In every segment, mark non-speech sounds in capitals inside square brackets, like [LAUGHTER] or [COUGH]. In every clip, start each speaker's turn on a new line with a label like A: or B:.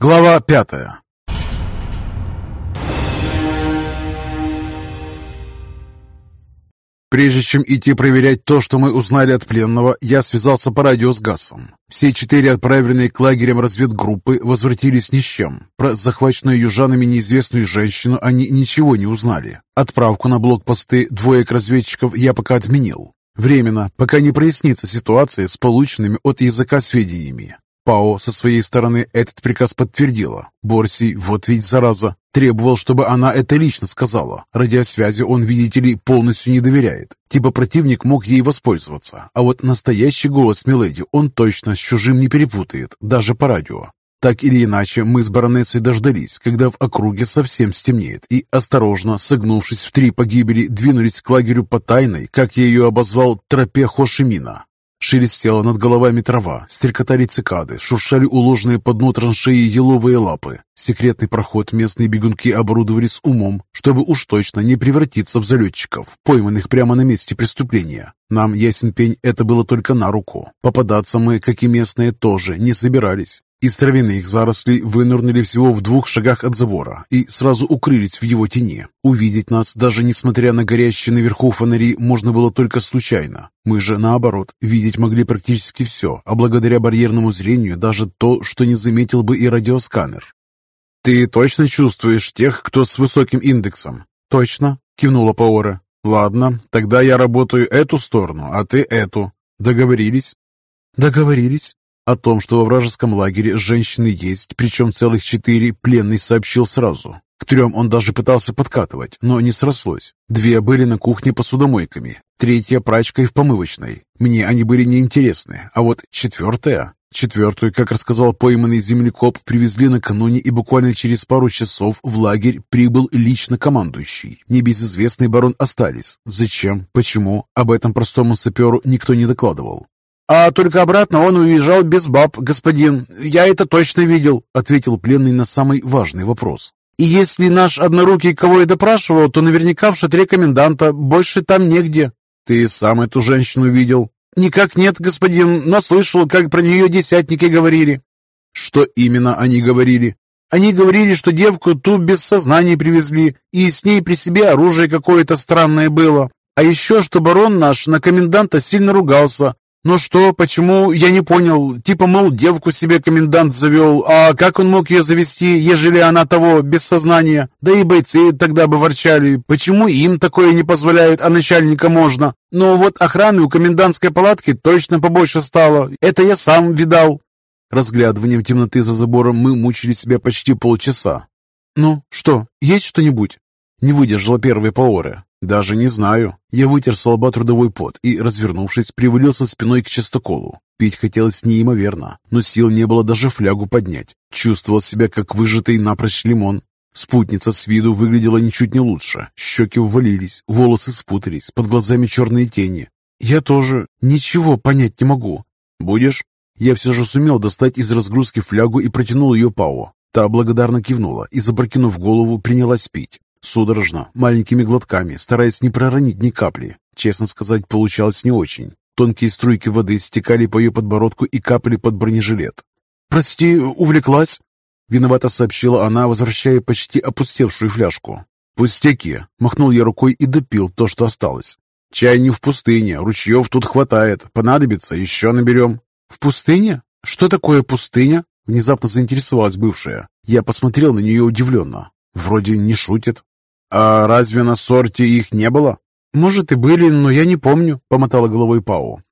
A: Глава пятая Прежде чем идти проверять то, что мы узнали от пленного, я связался по радио с Гасом. Все четыре отправленные к лагерям разведгруппы возвратились ни с чем. Про захваченную южанами неизвестную женщину они ничего не узнали. Отправку на блокпосты двоек разведчиков я пока отменил. Временно, пока не прояснится ситуация с полученными от языка сведениями. Пао со своей стороны этот приказ подтвердила. Борси, вот ведь зараза, требовал, чтобы она это лично сказала. Радиосвязи он, видите ли, полностью не доверяет. Типа противник мог ей воспользоваться. А вот настоящий голос Миледи он точно с чужим не перепутает, даже по радио. Так или иначе, мы с баронессой дождались, когда в округе совсем стемнеет, и, осторожно, согнувшись в три погибели, двинулись к лагерю по тайной, как я ее обозвал, тропе Хошимина. Шелестела над головами трава, стрекотали цикады, шуршали уложенные по дну траншеи еловые лапы. Секретный проход местные бегунки оборудовали с умом, чтобы уж точно не превратиться в залетчиков, пойманных прямо на месте преступления. Нам, ясен пень, это было только на руку. Попадаться мы, как и местные, тоже не собирались. Из травяных зарослей вынырнули всего в двух шагах от забора и сразу укрылись в его тени. Увидеть нас, даже несмотря на горящие наверху фонари, можно было только случайно. Мы же, наоборот, видеть могли практически все, а благодаря барьерному зрению даже то, что не заметил бы и радиосканер. «Ты точно чувствуешь тех, кто с высоким индексом?» «Точно», — кивнула Паора. «Ладно, тогда я работаю эту сторону, а ты эту. Договорились?» «Договорились», о том, что во вражеском лагере женщины есть, причем целых четыре, пленный сообщил сразу. К трем он даже пытался подкатывать, но не срослось. Две были на кухне посудомойками, третья прачкой в помывочной. Мне они были неинтересны, а вот четвертая... Четвертую, как рассказал пойманный землекоп, привезли накануне и буквально через пару часов в лагерь прибыл лично командующий. Небезызвестный барон остались. Зачем? Почему? Об этом простому саперу никто не докладывал. «А только обратно он уезжал без баб, господин. Я это точно видел», — ответил пленный на самый важный вопрос. «И если наш однорукий кого и допрашивал, то наверняка в шатре коменданта. Больше там негде». «Ты сам эту женщину видел?» «Никак нет, господин, но слышал, как про нее десятники говорили». «Что именно они говорили?» «Они говорили, что девку ту без сознания привезли, и с ней при себе оружие какое-то странное было. А еще, что барон наш на коменданта сильно ругался, «Ну что, почему? Я не понял. Типа, мол, девку себе комендант завел. А как он мог ее завести, ежели она того, без сознания? Да и бойцы тогда бы ворчали. Почему им такое не позволяют, а начальника можно? Но вот охраны у комендантской палатки точно побольше стало. Это я сам видал». Разглядыванием темноты за забором мы мучили себя почти полчаса. «Ну, что, есть что-нибудь?» Не выдержала первой Паоры. «Даже не знаю». Я вытер с лба трудовой пот и, развернувшись, привалился спиной к частоколу. Пить хотелось неимоверно, но сил не было даже флягу поднять. Чувствовал себя, как выжатый напрочь лимон. Спутница с виду выглядела ничуть не лучше. Щеки ввалились, волосы спутались, под глазами черные тени. «Я тоже ничего понять не могу». «Будешь?» Я все же сумел достать из разгрузки флягу и протянул ее Пау. Та благодарно кивнула и, запрокинув голову, принялась пить. Судорожно, маленькими глотками, стараясь не проронить ни капли. Честно сказать, получалось не очень. Тонкие струйки воды стекали по ее подбородку и капали под бронежилет. «Прости, увлеклась?» Виновато сообщила она, возвращая почти опустевшую фляжку. «Пустяки!» — махнул я рукой и допил то, что осталось. «Чай не в пустыне, ручьев тут хватает. Понадобится, еще наберем». «В пустыне? Что такое пустыня?» Внезапно заинтересовалась бывшая. Я посмотрел на нее удивленно. Вроде не шутит. «А разве на сорте их не было?» «Может, и были, но я не помню», — помотала головой Пау.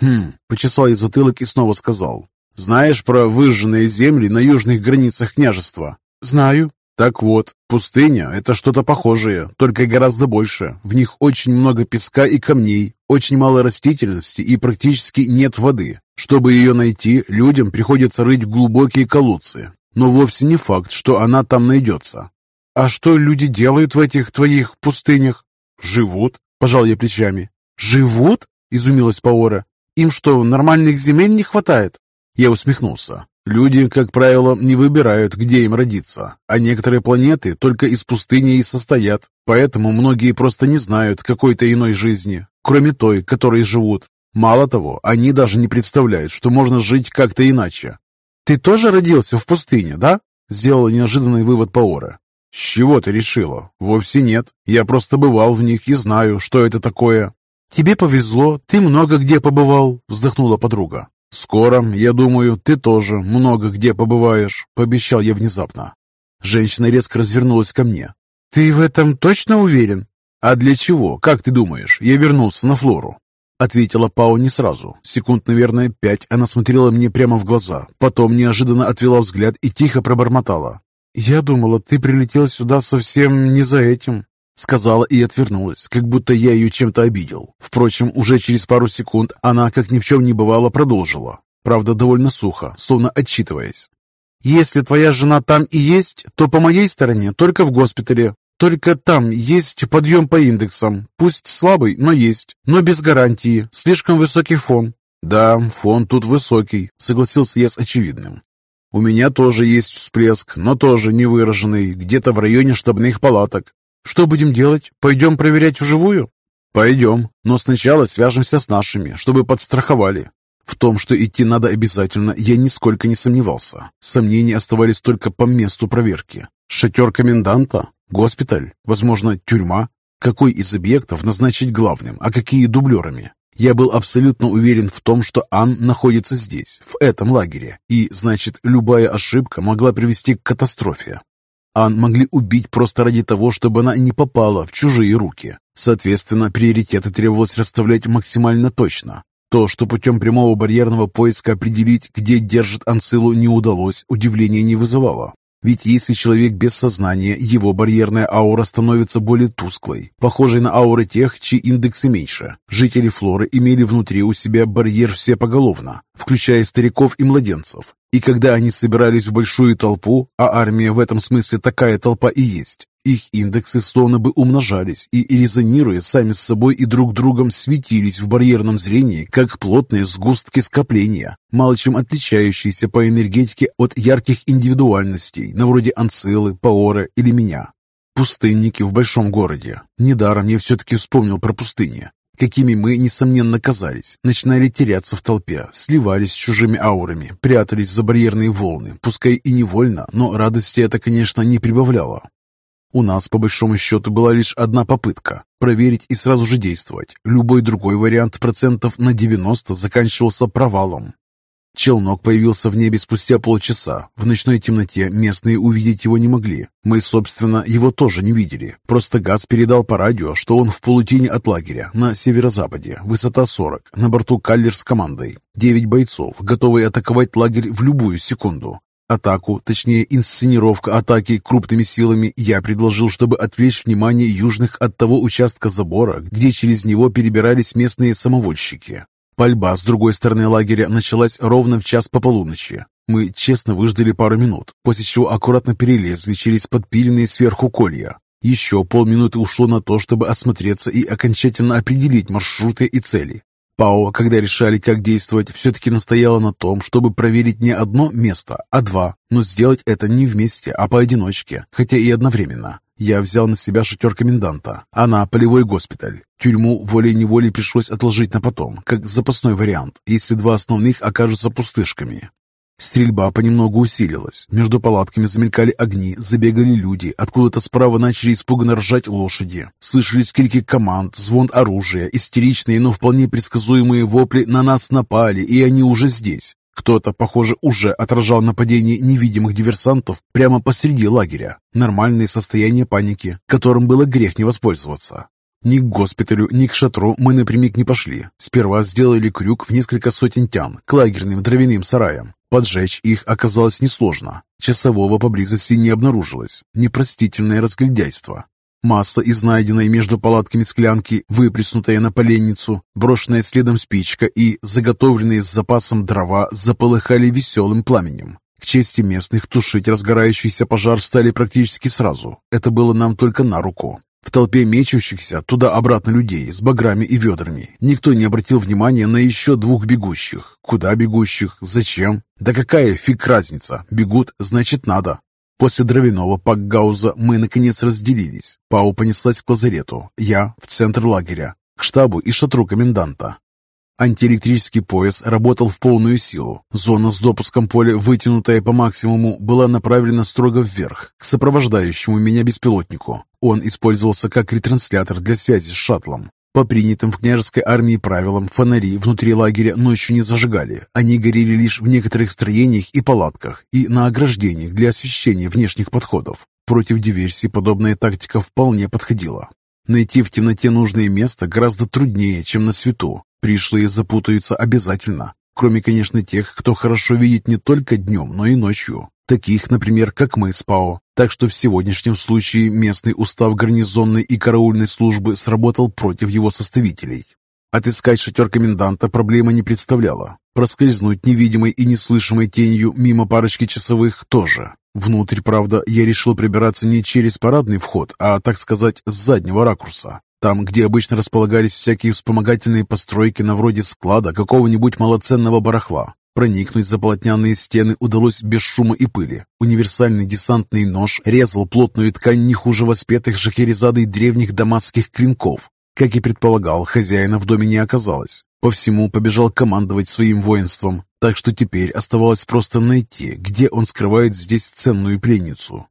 A: «Хм», — почесал я затылок и снова сказал. «Знаешь про выжженные земли на южных границах княжества?» «Знаю». «Так вот, пустыня — это что-то похожее, только гораздо больше. В них очень много песка и камней, очень мало растительности и практически нет воды. Чтобы ее найти, людям приходится рыть глубокие колодцы. Но вовсе не факт, что она там найдется. «А что люди делают в этих твоих пустынях?» «Живут», — пожал я плечами. «Живут?» — изумилась Паора. «Им что, нормальных земель не хватает?» Я усмехнулся. Люди, как правило, не выбирают, где им родиться, а некоторые планеты только из пустыни и состоят, поэтому многие просто не знают какой-то иной жизни, кроме той, которой живут. Мало того, они даже не представляют, что можно жить как-то иначе. «Ты тоже родился в пустыне, да?» Сделала неожиданный вывод Паора. «С чего ты решила? Вовсе нет. Я просто бывал в них и знаю, что это такое». «Тебе повезло, ты много где побывал», — вздохнула подруга. «Скоро, я думаю, ты тоже много где побываешь», — пообещал я внезапно. Женщина резко развернулась ко мне. «Ты в этом точно уверен?» «А для чего? Как ты думаешь? Я вернулся на Флору». Ответила Пау не сразу. Секунд, наверное, пять она смотрела мне прямо в глаза. Потом неожиданно отвела взгляд и тихо пробормотала. «Я думала, ты прилетел сюда совсем не за этим». Сказала и отвернулась, как будто я ее чем-то обидел. Впрочем, уже через пару секунд она, как ни в чем не бывало, продолжила. Правда, довольно сухо, словно отчитываясь. «Если твоя жена там и есть, то по моей стороне только в госпитале. Только там есть подъем по индексам. Пусть слабый, но есть. Но без гарантии. Слишком высокий фон». «Да, фон тут высокий», — согласился я с очевидным. «У меня тоже есть всплеск, но тоже невыраженный, где-то в районе штабных палаток. Что будем делать? Пойдем проверять вживую? Пойдем, но сначала свяжемся с нашими, чтобы подстраховали. В том, что идти надо обязательно, я нисколько не сомневался. Сомнения оставались только по месту проверки. Шатер коменданта? Госпиталь? Возможно, тюрьма? Какой из объектов назначить главным, а какие дублерами? Я был абсолютно уверен в том, что Ан находится здесь, в этом лагере, и, значит, любая ошибка могла привести к катастрофе. Ан могли убить просто ради того, чтобы она не попала в чужие руки. Соответственно, приоритеты требовалось расставлять максимально точно. То, что путем прямого барьерного поиска определить, где держит Ансилу, не удалось, удивления не вызывало. Ведь если человек без сознания, его барьерная аура становится более тусклой, похожей на ауры тех, чьи индексы меньше. Жители Флоры имели внутри у себя барьер все поголовно, включая стариков и младенцев. И когда они собирались в большую толпу, а армия в этом смысле такая толпа и есть, их индексы словно бы умножались и, резонируя сами с собой и друг другом, светились в барьерном зрении, как плотные сгустки скопления, мало чем отличающиеся по энергетике от ярких индивидуальностей, на вроде Анцилы, Паора или меня. Пустынники в большом городе. Недаром я все-таки вспомнил про пустыни. Какими мы, несомненно, казались, начинали теряться в толпе, сливались с чужими аурами, прятались за барьерные волны, пускай и невольно, но радости это, конечно, не прибавляло. У нас, по большому счету, была лишь одна попытка – проверить и сразу же действовать. Любой другой вариант процентов на 90 заканчивался провалом. Челнок появился в небе спустя полчаса. В ночной темноте местные увидеть его не могли. Мы, собственно, его тоже не видели. Просто Газ передал по радио, что он в полутине от лагеря, на северо-западе, высота 40, на борту Каллер с командой. Девять бойцов, готовые атаковать лагерь в любую секунду. Атаку, точнее инсценировка атаки крупными силами, я предложил, чтобы отвлечь внимание южных от того участка забора, где через него перебирались местные самовольщики. Пальба с другой стороны лагеря началась ровно в час по полуночи. Мы честно выждали пару минут, после чего аккуратно перелезли через подпиленные сверху колья. Еще полминуты ушло на то, чтобы осмотреться и окончательно определить маршруты и цели. Пао, когда решали, как действовать, все-таки настояла на том, чтобы проверить не одно место, а два, но сделать это не вместе, а поодиночке, хотя и одновременно. Я взял на себя шатер коменданта, она – полевой госпиталь. Тюрьму волей-неволей пришлось отложить на потом, как запасной вариант, если два основных окажутся пустышками. Стрельба понемногу усилилась. Между палатками замелькали огни, забегали люди. Откуда-то справа начали испуганно ржать лошади. Слышались крики команд, звон оружия, истеричные, но вполне предсказуемые вопли «на нас напали, и они уже здесь». Кто-то, похоже, уже отражал нападение невидимых диверсантов прямо посреди лагеря. Нормальное состояние паники, которым было грех не воспользоваться. Ни к госпиталю, ни к шатру мы напрямик не пошли. Сперва сделали крюк в несколько сотен тян к лагерным дровяным сараям. Поджечь их оказалось несложно. Часового поблизости не обнаружилось. Непростительное разглядяйство. Масло из найденной между палатками склянки, выплеснутое на поленницу, брошенная следом спичка и заготовленные с запасом дрова заполыхали веселым пламенем. К чести местных тушить разгорающийся пожар стали практически сразу. Это было нам только на руку. В толпе мечущихся туда-обратно людей с баграми и ведрами никто не обратил внимания на еще двух бегущих. Куда бегущих? Зачем? Да какая фиг разница? Бегут, значит надо. После дровяного пакгауза мы наконец разделились. Пау понеслась к лазарету, я в центр лагеря, к штабу и шатру коменданта. Антиэлектрический пояс работал в полную силу. Зона с допуском поля, вытянутая по максимуму, была направлена строго вверх, к сопровождающему меня беспилотнику. Он использовался как ретранслятор для связи с шаттлом. По принятым в княжеской армии правилам, фонари внутри лагеря ночью не зажигали. Они горели лишь в некоторых строениях и палатках, и на ограждениях для освещения внешних подходов. Против диверсии подобная тактика вполне подходила. Найти в темноте нужное место гораздо труднее, чем на свету. Пришлые запутаются обязательно, кроме, конечно, тех, кто хорошо видит не только днем, но и ночью. Таких, например, как мы с ПАО. Так что в сегодняшнем случае местный устав гарнизонной и караульной службы сработал против его составителей. Отыскать шатер коменданта проблема не представляла. Проскользнуть невидимой и неслышимой тенью мимо парочки часовых тоже. Внутрь, правда, я решил прибираться не через парадный вход, а, так сказать, с заднего ракурса. Там, где обычно располагались всякие вспомогательные постройки на вроде склада какого-нибудь малоценного барахла. Проникнуть за полотняные стены удалось без шума и пыли. Универсальный десантный нож резал плотную ткань не хуже воспетых шахерезадой древних дамасских клинков. Как и предполагал, хозяина в доме не оказалось. По всему побежал командовать своим воинством, так что теперь оставалось просто найти, где он скрывает здесь ценную пленницу.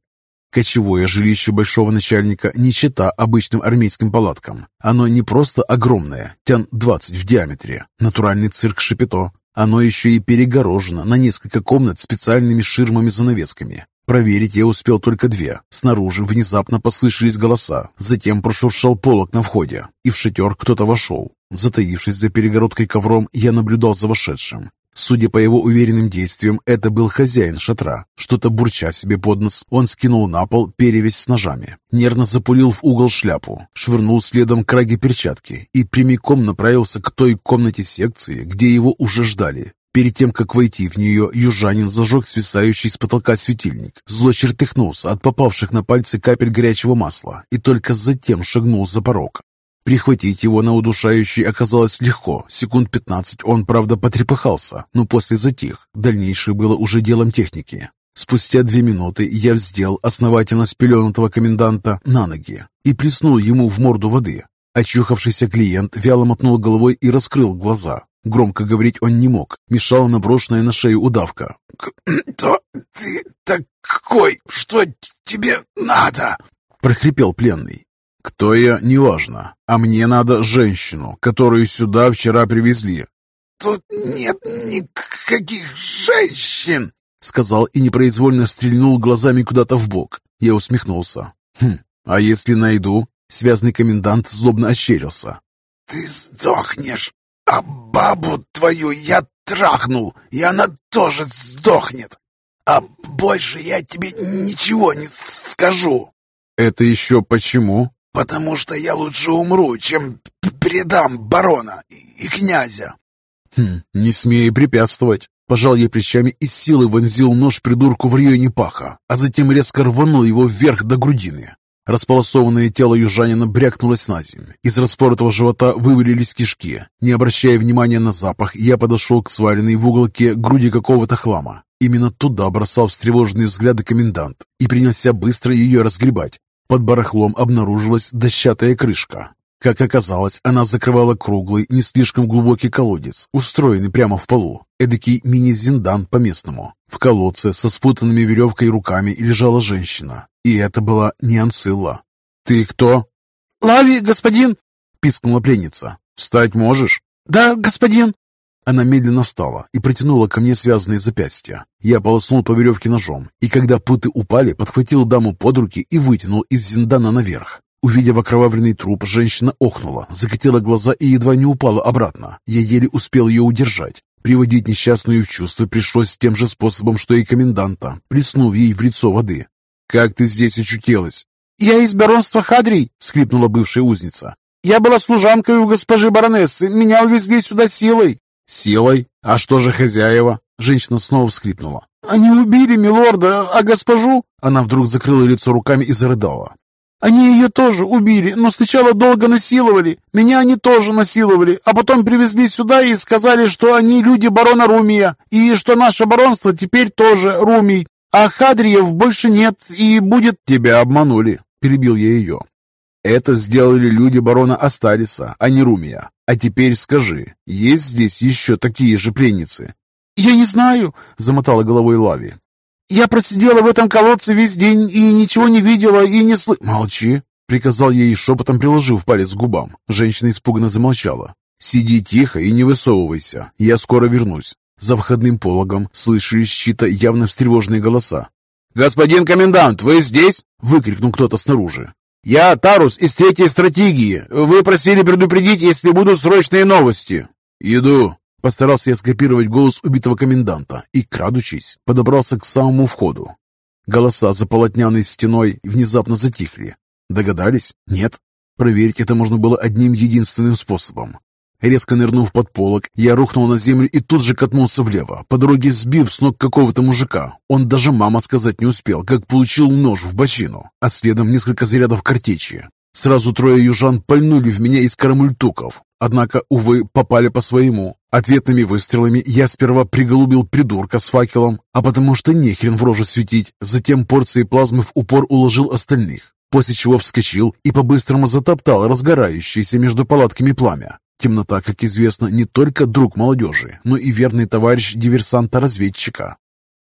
A: Кочевое жилище большого начальника не чета обычным армейским палаткам. Оно не просто огромное, тян 20 в диаметре, натуральный цирк Шапито. Оно еще и перегорожено на несколько комнат специальными ширмами-занавесками. Проверить я успел только две. Снаружи внезапно послышались голоса, затем прошуршал полок на входе, и в шатер кто-то вошел. Затаившись за перегородкой ковром, я наблюдал за вошедшим. Судя по его уверенным действиям, это был хозяин шатра. Что-то бурча себе под нос, он скинул на пол перевязь с ножами, нервно запулил в угол шляпу, швырнул следом краги перчатки и прямиком направился к той комнате секции, где его уже ждали. Перед тем, как войти в нее, южанин зажег свисающий с потолка светильник, зло чертыхнулся от попавших на пальцы капель горячего масла и только затем шагнул за порог. Прихватить его на удушающий оказалось легко. Секунд пятнадцать он, правда, потрепыхался, но после затих. Дальнейшее было уже делом техники. Спустя две минуты я вздел основательно спеленутого коменданта на ноги и плеснул ему в морду воды. Очухавшийся клиент вяло мотнул головой и раскрыл глаза. Громко говорить он не мог, мешала наброшенная на шею удавка.
B: «Кто [CLEARS THROAT] ты такой? Что тебе надо?»
A: – прохрипел пленный. Кто я, неважно. А мне надо женщину, которую сюда вчера привезли.
B: Тут нет никаких женщин,
A: сказал и непроизвольно стрельнул глазами куда-то в бок. Я усмехнулся. Хм, а если найду? Связный комендант злобно ощерился.
B: Ты сдохнешь, а бабу твою я трахнул, и она тоже сдохнет. А больше я тебе ничего не скажу.
A: Это еще почему?
B: Потому что я лучше умру, чем предам барона и князя».
A: «Хм, не смей препятствовать». Пожал я плечами и силой вонзил нож придурку в районе паха, а затем резко рванул его вверх до грудины. Располосованное тело южанина брякнулось на землю. Из распоротого живота вывалились кишки. Не обращая внимания на запах, я подошел к сваренной в уголке груди какого-то хлама. Именно туда бросал встревоженные взгляды комендант и принялся быстро ее разгребать. Под барахлом обнаружилась дощатая крышка. Как оказалось, она закрывала круглый, не слишком глубокий колодец, устроенный прямо в полу. Эдакий мини-зиндан по-местному. В колодце со спутанными веревкой руками лежала женщина. И это была не Анцилла. «Ты кто?»
B: «Лави, господин!»
A: — пискнула пленница. «Встать можешь?»
B: «Да, господин!»
A: Она медленно встала и протянула ко мне связанные запястья. Я полоснул по веревке ножом, и когда путы упали, подхватил даму под руки и вытянул из зиндана наверх. Увидев окровавленный труп, женщина охнула, закатила глаза и едва не упала обратно. Я еле успел ее удержать. Приводить несчастную в чувство пришлось тем же способом, что и коменданта, плеснув ей в лицо воды. «Как ты здесь очутилась?»
B: «Я из баронства Хадрий», — скрипнула бывшая узница. «Я была служанкой у госпожи баронессы. Меня увезли сюда силой».
A: «Силой? А что же хозяева?» Женщина снова вскрипнула.
B: «Они убили милорда, а госпожу...»
A: Она вдруг закрыла лицо руками и зарыдала.
B: «Они ее тоже убили, но сначала долго насиловали. Меня они тоже насиловали, а потом привезли сюда и сказали, что они люди барона Румия, и что наше баронство теперь тоже Румий, а Хадриев больше нет и будет...»
A: «Тебя обманули», — перебил я ее. «Это сделали люди барона Астариса, а не Румия. А теперь скажи, есть здесь еще такие же пленницы?»
B: «Я не знаю», — замотала головой Лави. «Я просидела в этом колодце весь день и ничего не видела и не сл...»
A: «Молчи», — приказал ей шепотом, приложив палец к губам. Женщина испуганно замолчала. «Сиди тихо и не высовывайся. Я скоро вернусь». За входным пологом слышались чьи-то явно встревоженные голоса. «Господин комендант, вы здесь?» — выкрикнул кто-то снаружи. «Я Тарус из третьей стратегии. Вы просили предупредить, если будут срочные новости». «Иду», Постарался я скопировать голос убитого коменданта и, крадучись, подобрался к самому входу. Голоса за полотняной стеной внезапно затихли. Догадались? Нет. Проверить это можно было одним единственным способом. Резко нырнув под полок, я рухнул на землю и тут же катнулся влево, по дороге сбив с ног какого-то мужика. Он даже мама сказать не успел, как получил нож в бочину, а следом несколько зарядов картечи. Сразу трое южан пальнули в меня из карамультуков, однако, увы, попали по своему. Ответными выстрелами я сперва приголубил придурка с факелом, а потому что нехрен в рожу светить, затем порции плазмы в упор уложил остальных, после чего вскочил и по-быстрому затоптал разгорающееся между палатками пламя. Темнота, как известно, не только друг молодежи, но и верный товарищ диверсанта-разведчика.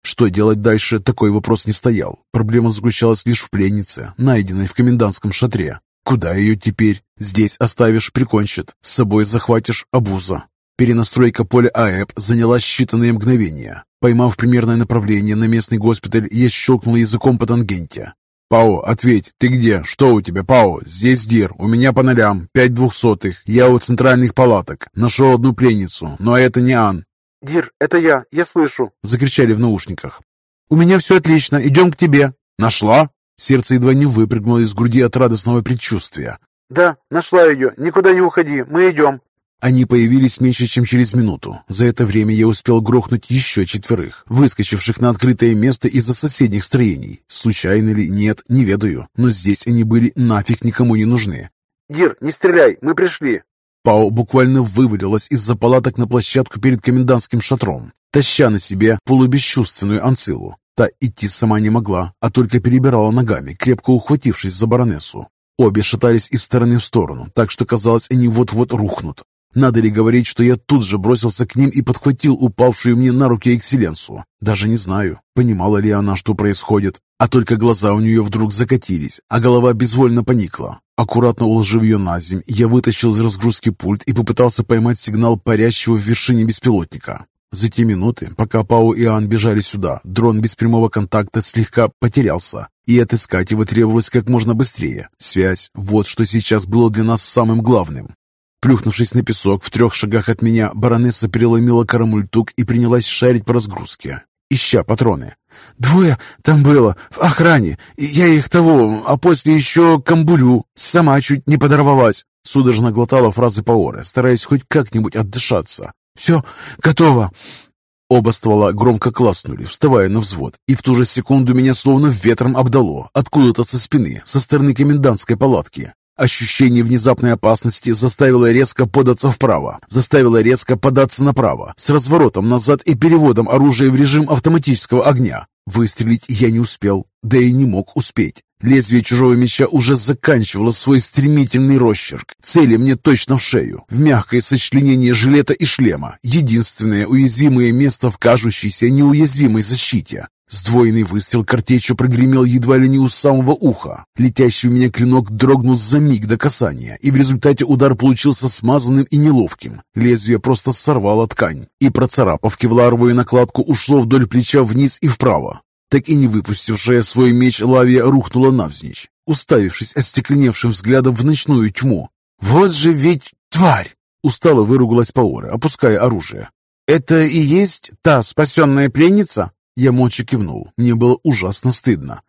A: Что делать дальше, такой вопрос не стоял. Проблема заключалась лишь в пленнице, найденной в комендантском шатре. Куда ее теперь? Здесь оставишь, прикончат. С собой захватишь обуза. Перенастройка поля АЭП заняла считанные мгновения. Поймав примерное направление на местный госпиталь, я щелкнул языком по тангенте. «Пао, ответь, ты где? Что у тебя, Пао? Здесь Дир, у меня по нолям, пять двухсотых, я у центральных палаток, нашел одну пленницу, но это не Ан».
B: «Дир, это я, я слышу», —
A: закричали в наушниках.
B: «У меня все отлично, идем к тебе».
A: «Нашла?» Сердце едва не выпрыгнуло из груди от радостного предчувствия.
B: «Да, нашла ее. Никуда не уходи. Мы идем».
A: Они появились меньше, чем через минуту. За это время я успел грохнуть еще четверых, выскочивших на открытое место из-за соседних строений. Случайно ли? Нет, не ведаю. Но здесь они были нафиг никому не нужны.
B: «Дир, не стреляй, мы пришли!»
A: Пао буквально вывалилась из-за палаток на площадку перед комендантским шатром, таща на себе полубесчувственную анцилу. Та идти сама не могла, а только перебирала ногами, крепко ухватившись за баронессу. Обе шатались из стороны в сторону, так что казалось, они вот-вот рухнут. Надо ли говорить, что я тут же бросился к ним и подхватил упавшую мне на руки экселенсу? Даже не знаю, понимала ли она, что происходит, а только глаза у нее вдруг закатились, а голова безвольно поникла. Аккуратно уложив ее на земь, я вытащил из разгрузки пульт и попытался поймать сигнал парящего в вершине беспилотника. За те минуты, пока Пау и Ан бежали сюда, дрон без прямого контакта слегка потерялся, и отыскать его требовалось как можно быстрее. Связь – вот что сейчас было для нас самым главным. Плюхнувшись на песок в трех шагах от меня, баронесса переломила карамультук и принялась шарить по разгрузке, ища патроны. «Двое там было, в охране. Я их того, а после еще камбулю. Сама чуть не подорвалась». Судорожно глотала фразы Паоры, стараясь хоть как-нибудь отдышаться. «Все, готово!» Оба ствола громко класнули, вставая на взвод, и в ту же секунду меня словно ветром обдало, откуда-то со спины, со стороны комендантской палатки. Ощущение внезапной опасности заставило резко податься вправо, заставило резко податься направо, с разворотом назад и переводом оружия в режим автоматического огня. Выстрелить я не успел, да и не мог успеть. Лезвие чужого меча уже заканчивало свой стремительный росчерк, цели мне точно в шею, в мягкое сочленение жилета и шлема, единственное уязвимое место в кажущейся неуязвимой защите. Сдвоенный выстрел картечью прогремел едва ли не у самого уха. Летящий у меня клинок дрогнул за миг до касания, и в результате удар получился смазанным и неловким. Лезвие просто сорвало ткань, и, процарапав кевларовую накладку, ушло вдоль плеча вниз и вправо. Так и не выпустившая свой меч Лавия рухнула навзничь, уставившись остекленевшим взглядом в ночную тьму. «Вот же ведь тварь!» Устало выругалась Паора, опуская оружие. «Это и есть та спасенная пленница?» Я молча кивнул. Мне было ужасно стыдно.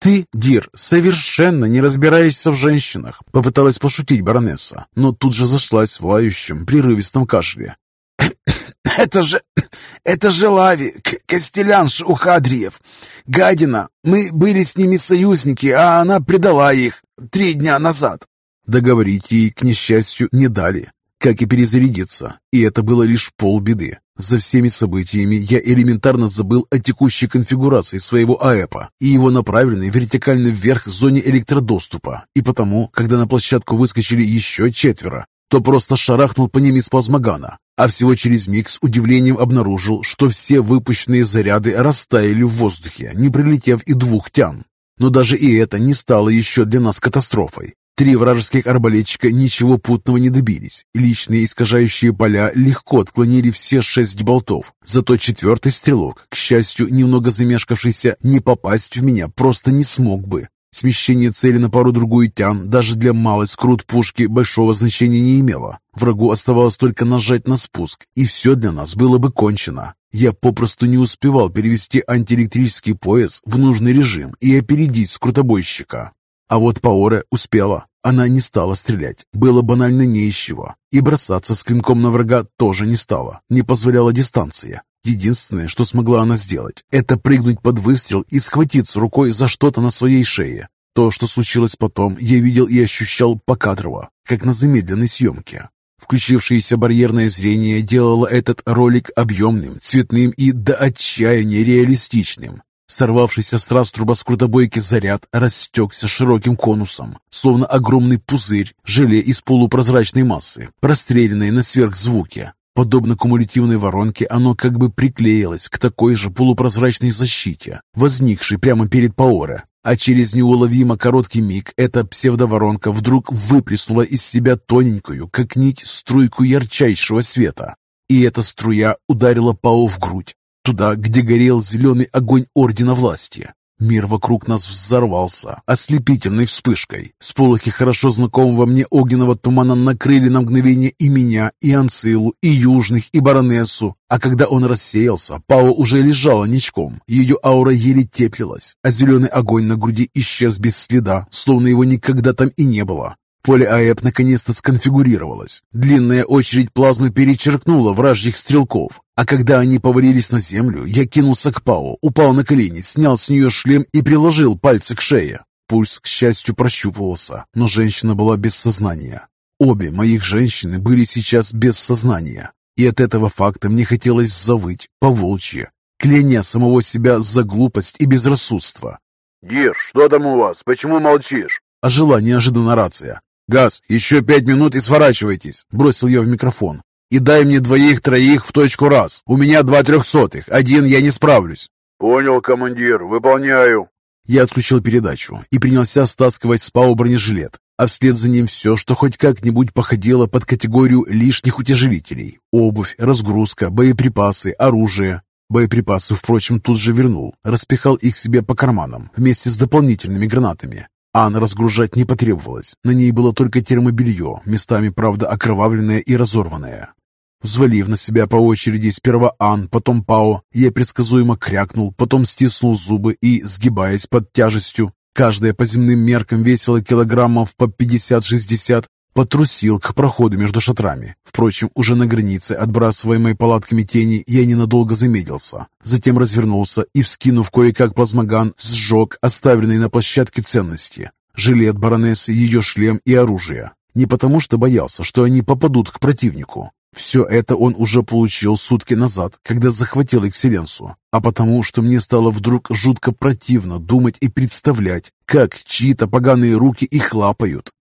A: «Ты, Дир, совершенно не разбираешься в женщинах», — попыталась пошутить баронесса, но тут же зашлась в лающем, прерывистом кашле. [COUGHS] «Это же... [COUGHS] это же Лави, Костелянш у Хадриев. Гадина, мы были с ними союзники, а она предала их три дня назад». Договорить ей, к несчастью, не дали как и перезарядиться, и это было лишь полбеды. За всеми событиями я элементарно забыл о текущей конфигурации своего АЭПа и его направленной вертикально вверх зоне электродоступа, и потому, когда на площадку выскочили еще четверо, то просто шарахнул по ним из плазмогана, а всего через миг с удивлением обнаружил, что все выпущенные заряды растаяли в воздухе, не прилетев и двух тян. Но даже и это не стало еще для нас катастрофой. Три вражеских арбалетчика ничего путного не добились. Личные искажающие поля легко отклонили все шесть болтов. Зато четвертый стрелок, к счастью, немного замешкавшийся, не попасть в меня просто не смог бы. Смещение цели на пару-другую тян даже для малой скрут пушки большого значения не имело. Врагу оставалось только нажать на спуск, и все для нас было бы кончено. Я попросту не успевал перевести антиэлектрический пояс в нужный режим и опередить скрутобойщика. А вот Паоре успела. Она не стала стрелять, было банально не из чего. И бросаться с клинком на врага тоже не стала, не позволяла дистанция. Единственное, что смогла она сделать, это прыгнуть под выстрел и схватиться рукой за что-то на своей шее. То, что случилось потом, я видел и ощущал покадрово, как на замедленной съемке. Включившееся барьерное зрение делало этот ролик объемным, цветным и до отчаяния реалистичным. Сорвавшийся с раструба скрутобойки заряд растекся широким конусом, словно огромный пузырь, желе из полупрозрачной массы, простреленной на сверхзвуке. Подобно кумулятивной воронке, оно как бы приклеилось к такой же полупрозрачной защите, возникшей прямо перед Паоре. А через неуловимо короткий миг эта псевдоворонка вдруг выплеснула из себя тоненькую, как нить, струйку ярчайшего света. И эта струя ударила Пао в грудь, туда, где горел зеленый огонь Ордена Власти. Мир вокруг нас взорвался ослепительной вспышкой. Сполохи хорошо знакомого мне огненного тумана накрыли на мгновение и меня, и Анцилу, и Южных, и Баронессу. А когда он рассеялся, Пао уже лежала ничком. Ее аура еле теплилась, а зеленый огонь на груди исчез без следа, словно его никогда там и не было. Поле АЭП наконец-то сконфигурировалось. Длинная очередь плазмы перечеркнула вражьих стрелков. А когда они повалились на землю, я кинулся к Пау, упал на колени, снял с нее шлем и приложил пальцы к шее. Пульс, к счастью, прощупывался, но женщина была без сознания. Обе моих женщины были сейчас без сознания. И от этого факта мне хотелось завыть по-волчьи, кляня самого себя за глупость и безрассудство.
C: «Дир, что там у вас? Почему молчишь?»
A: Ожила неожиданно рация.
C: «Газ, еще пять минут и сворачивайтесь!» – бросил я в микрофон. «И дай мне двоих-троих в точку раз. У меня два трехсотых. Один я не справлюсь». «Понял, командир. Выполняю».
A: Я отключил передачу и принялся стаскивать с ПАО бронежилет, а вслед за ним все, что хоть как-нибудь походило под категорию лишних утяжелителей. Обувь, разгрузка, боеприпасы, оружие. Боеприпасы, впрочем, тут же вернул, распихал их себе по карманам вместе с дополнительными гранатами. Ан разгружать не потребовалось. На ней было только термобелье, местами, правда, окровавленное и разорванное. Взвалив на себя по очереди сперва Ан, потом Пао, я предсказуемо крякнул, потом стиснул зубы и, сгибаясь под тяжестью, каждая по земным меркам весила килограммов по 50-60, Потрусил к проходу между шатрами. Впрочем, уже на границе, отбрасываемой палатками тени, я ненадолго замедлился. Затем развернулся и, вскинув кое-как плазмоган, сжег оставленные на площадке ценности. Жилет баронессы, ее шлем и оружие. Не потому что боялся, что они попадут к противнику. Все это он уже получил сутки назад, когда захватил Экселенсу, а потому, что мне стало вдруг жутко противно думать и представлять, как чьи-то поганые руки их лапают.